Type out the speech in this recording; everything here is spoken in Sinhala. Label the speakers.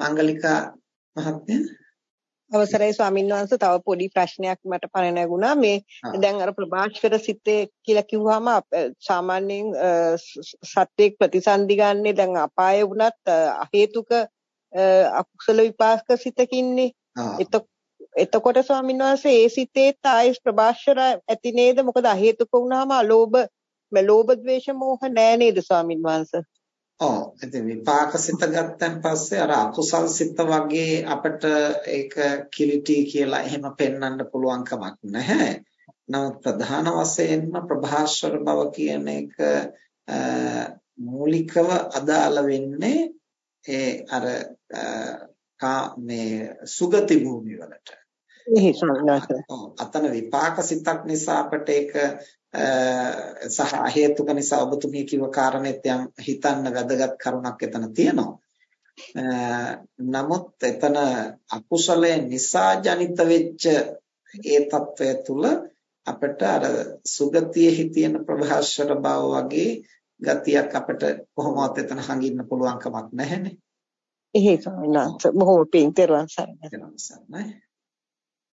Speaker 1: මංගලිකා මහත්මිය
Speaker 2: අවසරයි ස්වාමීන් වහන්සේ. තව පොඩි ප්‍රශ්නයක් මට පණ නැගුණා. මේ දැන් අර ප්‍රභාෂ්කර සිතේ කියලා කිව්වම සාමාන්‍යයෙන් සත්‍යයක් ප්‍රතිසන්දි ගන්නේ දැන් අපාය වුණත් හේතුක අකුසල විපාක සිතකින්නේ එතකොට ස්වාමීන් වහන්සේ ඒ සිතේත් ආයෙත් ප්‍රභාෂර ඇති නේද? මොකද අහේතුක වුණාම අලෝභ ලෝභ ද්වේෂ මෝහ නෑ නේද ස්වාමීන් වහන්සේ
Speaker 1: ඔව් ඉතින් විපාක සිත ගත්තන් පස්සේ අර අකුසල් සිත වගේ අපිට ඒක කිලිටි කියලා එහෙම පෙන්වන්න පුළුවන් කමක් නැහැ. නමුත් ප්‍රධාන වශයෙන්ම ප්‍රභාස්වර බව කියන එක මූලිකව අදාළ වෙන්නේ ඒ අර මේ සුගති භූමි වලට. අතන විපාක සිතක් නිසා අපට ඒක සහ හේතුක නිසා ඔබතුමිය කිව්ව කාරණේත් යම් හිතන්න වැදගත් කරුණක් එතන තියෙනවා. නමුත් එතන අකුසලයේ නිසා ජනිත වෙච්ච ඒ తত্ত্বය තුල අපට අර සුගතියෙහි තියෙන ප්‍රභාස්වර බව වගේ ගතියක් අපට කොහොමවත් එතන හංගින්න පුළුවන් කමක් නැහැනේ.
Speaker 2: එහෙයි සමිනාත් බොහෝ පින්
Speaker 1: තෙරුවන් සරණයි.